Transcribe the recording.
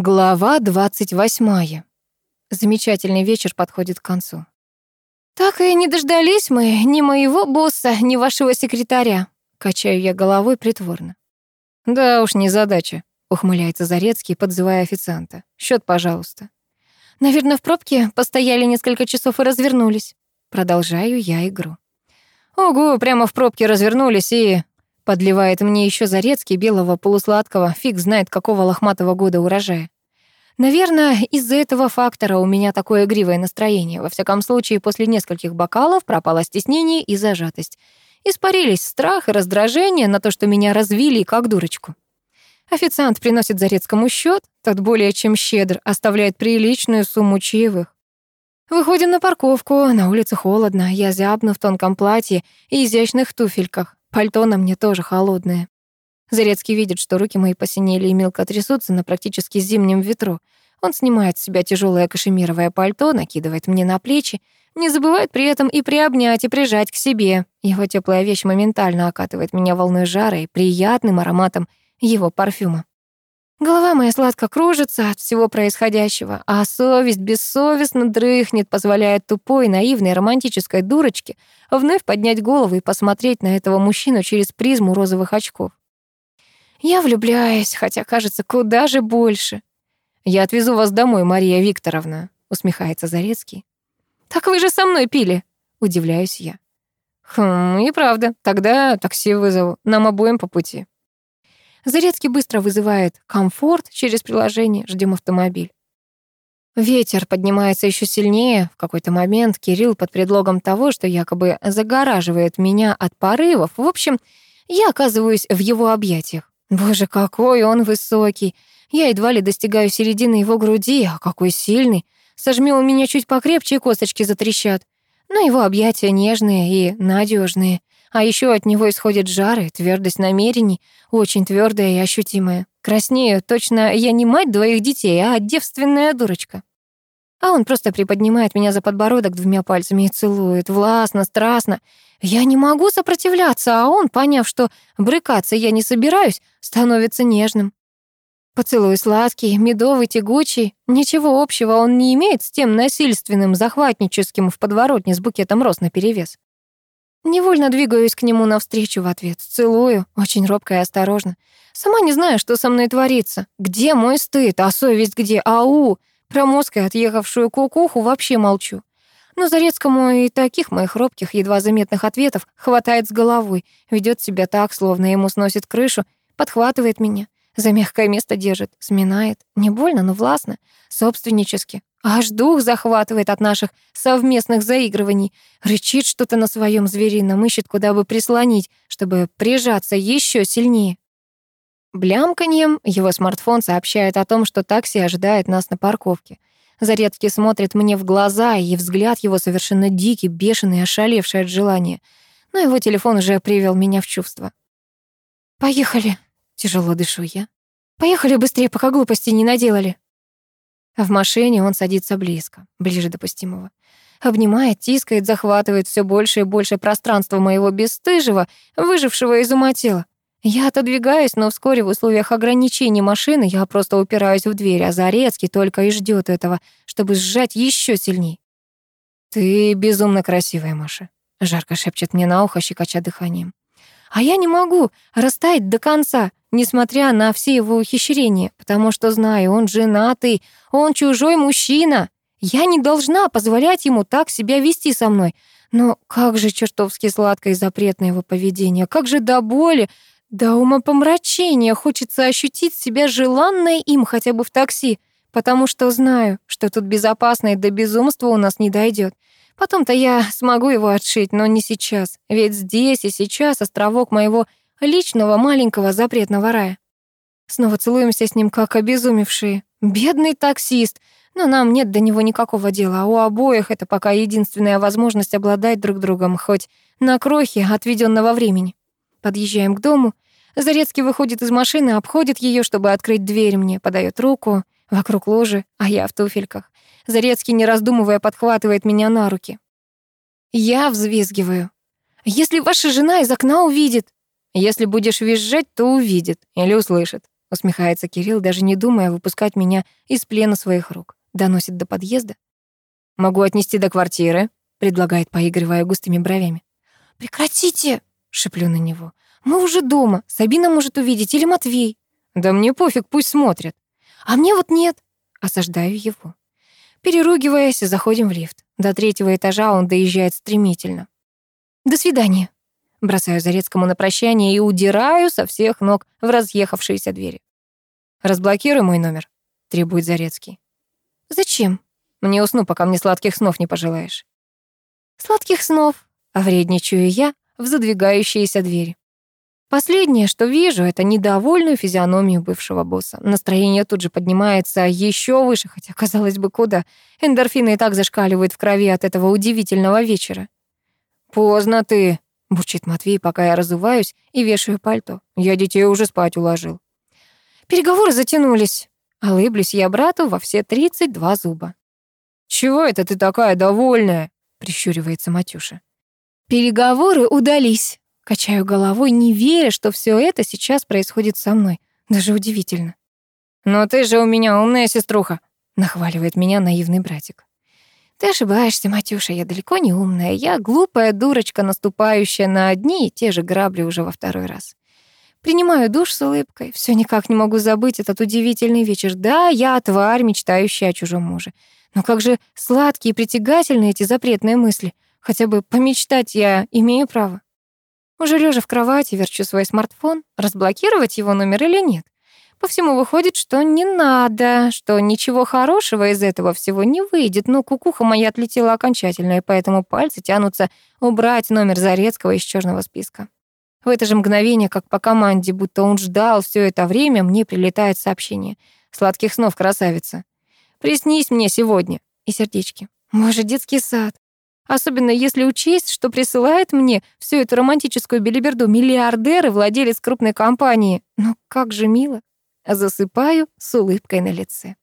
Глава 28. Замечательный вечер подходит к концу. «Так и не дождались мы ни моего босса, ни вашего секретаря», качаю я головой притворно. «Да уж, не задача», ухмыляется Зарецкий, подзывая официанта. Счет, пожалуйста». «Наверное, в пробке постояли несколько часов и развернулись». Продолжаю я игру. «Ого, прямо в пробке развернулись и...» Подливает мне еще Зарецкий белого полусладкого, фиг знает какого лохматого года урожая. Наверное, из-за этого фактора у меня такое игривое настроение. Во всяком случае, после нескольких бокалов пропало стеснение и зажатость. Испарились страх и раздражение на то, что меня развили как дурочку. Официант приносит Зарецкому счет, тот более чем щедр, оставляет приличную сумму чаевых. Выходим на парковку, на улице холодно, я зябну в тонком платье и изящных туфельках. Пальто на мне тоже холодное. Зарецкий видит, что руки мои посинели и мелко трясутся на практически зимнем ветру. Он снимает с себя тяжелое кашемировое пальто, накидывает мне на плечи, не забывает при этом и приобнять, и прижать к себе. Его теплая вещь моментально окатывает меня волной жара и приятным ароматом его парфюма. Голова моя сладко кружится от всего происходящего, а совесть бессовестно дрыхнет, позволяя тупой, наивной, романтической дурочке вновь поднять голову и посмотреть на этого мужчину через призму розовых очков. Я влюбляюсь, хотя, кажется, куда же больше. «Я отвезу вас домой, Мария Викторовна», — усмехается Зарецкий. «Так вы же со мной пили», — удивляюсь я. «Хм, и правда, тогда такси вызову, нам обоим по пути». Зарецкий быстро вызывает комфорт через приложение, ждем автомобиль. Ветер поднимается еще сильнее. В какой-то момент Кирилл под предлогом того, что якобы загораживает меня от порывов, в общем, я оказываюсь в его объятиях. Боже, какой он высокий. Я едва ли достигаю середины его груди, а какой сильный. Сожмём меня чуть покрепче, и косточки затрещат. Но его объятия нежные и надежные. А еще от него исходит жар и твердость намерений, очень твердая и ощутимая. Краснею, точно я не мать двоих детей, а девственная дурочка. А он просто приподнимает меня за подбородок двумя пальцами и целует, властно, страстно. Я не могу сопротивляться, а он, поняв, что брыкаться я не собираюсь, становится нежным. Поцелуй сладкий, медовый, тягучий. Ничего общего он не имеет с тем насильственным, захватническим в подворотне с букетом роз наперевес. Невольно двигаюсь к нему навстречу в ответ, целую, очень робко и осторожно. Сама не знаю, что со мной творится. Где мой стыд, а совесть где? Ау! Про мозг и отъехавшую кукуху вообще молчу. Но Зарецкому и таких моих робких, едва заметных ответов хватает с головой, ведет себя так, словно ему сносит крышу, подхватывает меня, за мягкое место держит, сминает. Не больно, но властно, собственнически. Аж дух захватывает от наших совместных заигрываний. Рычит что-то на своем зверином, ищет, куда бы прислонить, чтобы прижаться еще сильнее. Блямканьем его смартфон сообщает о том, что такси ожидает нас на парковке. Зарецкий смотрит мне в глаза, и взгляд его совершенно дикий, бешеный, ошалевший от желания. Но его телефон уже привел меня в чувство. «Поехали», — тяжело дышу я. «Поехали быстрее, пока глупости не наделали». В машине он садится близко, ближе допустимого. Обнимает, тискает, захватывает все больше и больше пространства моего бесстыжего, выжившего из ума тела. Я отодвигаюсь, но вскоре в условиях ограничений машины я просто упираюсь в дверь, а Зарецкий только и ждет этого, чтобы сжать еще сильней. «Ты безумно красивая, Маша», — жарко шепчет мне на ухо, щекоча дыханием. А я не могу растаять до конца, несмотря на все его ухищрения, потому что знаю, он женатый, он чужой мужчина. Я не должна позволять ему так себя вести со мной. Но как же чертовски сладко и запретно его поведение, как же до боли, до умопомрачения хочется ощутить себя желанной им хотя бы в такси, потому что знаю, что тут безопасно и до безумства у нас не дойдет. Потом-то я смогу его отшить, но не сейчас, ведь здесь и сейчас островок моего личного маленького запретного рая. Снова целуемся с ним, как обезумевшие. Бедный таксист, но нам нет до него никакого дела, а у обоих это пока единственная возможность обладать друг другом, хоть на крохе отведенного времени. Подъезжаем к дому. Зарецкий выходит из машины, обходит ее, чтобы открыть дверь мне, подает руку. Вокруг ложи, а я в туфельках. Зарецкий, не раздумывая, подхватывает меня на руки. Я взвизгиваю. «Если ваша жена из окна увидит...» «Если будешь визжать, то увидит или услышит», Усмехается Кирилл, даже не думая выпускать меня из плена своих рук. Доносит до подъезда. «Могу отнести до квартиры», — предлагает, поигрывая густыми бровями. «Прекратите!» — шеплю на него. «Мы уже дома. Сабина может увидеть или Матвей». «Да мне пофиг, пусть смотрят». «А мне вот нет». Осаждаю его. Переругиваясь, заходим в лифт. До третьего этажа он доезжает стремительно. «До свидания». Бросаю Зарецкому на прощание и удираю со всех ног в разъехавшиеся двери. «Разблокируй мой номер», — требует Зарецкий. «Зачем?» «Не усну, пока мне сладких снов не пожелаешь». «Сладких снов», — вредничаю я в задвигающиеся двери. Последнее, что вижу, это недовольную физиономию бывшего босса. Настроение тут же поднимается еще выше, хотя, казалось бы, куда. Эндорфины и так зашкаливают в крови от этого удивительного вечера. «Поздно ты», — бурчит Матвей, пока я разуваюсь и вешаю пальто. «Я детей уже спать уложил». Переговоры затянулись. Олыблюсь я брату во все тридцать два зуба. «Чего это ты такая довольная?» — прищуривается Матюша. «Переговоры удались». Качаю головой, не веря, что все это сейчас происходит со мной. Даже удивительно. «Но ты же у меня умная сеструха», — нахваливает меня наивный братик. «Ты ошибаешься, Матюша, я далеко не умная. Я глупая дурочка, наступающая на одни и те же грабли уже во второй раз. Принимаю душ с улыбкой. Все никак не могу забыть этот удивительный вечер. Да, я тварь, мечтающая о чужом муже. Но как же сладкие и притягательные эти запретные мысли. Хотя бы помечтать я имею право. Уже лежа в кровати, верчу свой смартфон, разблокировать его номер или нет. По всему выходит, что не надо, что ничего хорошего из этого всего не выйдет. Но кукуха моя отлетела окончательно, и поэтому пальцы тянутся убрать номер Зарецкого из черного списка. В это же мгновение, как по команде, будто он ждал все это время, мне прилетает сообщение. «Сладких снов, красавица! Приснись мне сегодня!» И сердечки. «Мой же детский сад!» Особенно если учесть, что присылает мне всю эту романтическую белиберду миллиардер и владелец крупной компании. Но как же мило. Засыпаю с улыбкой на лице.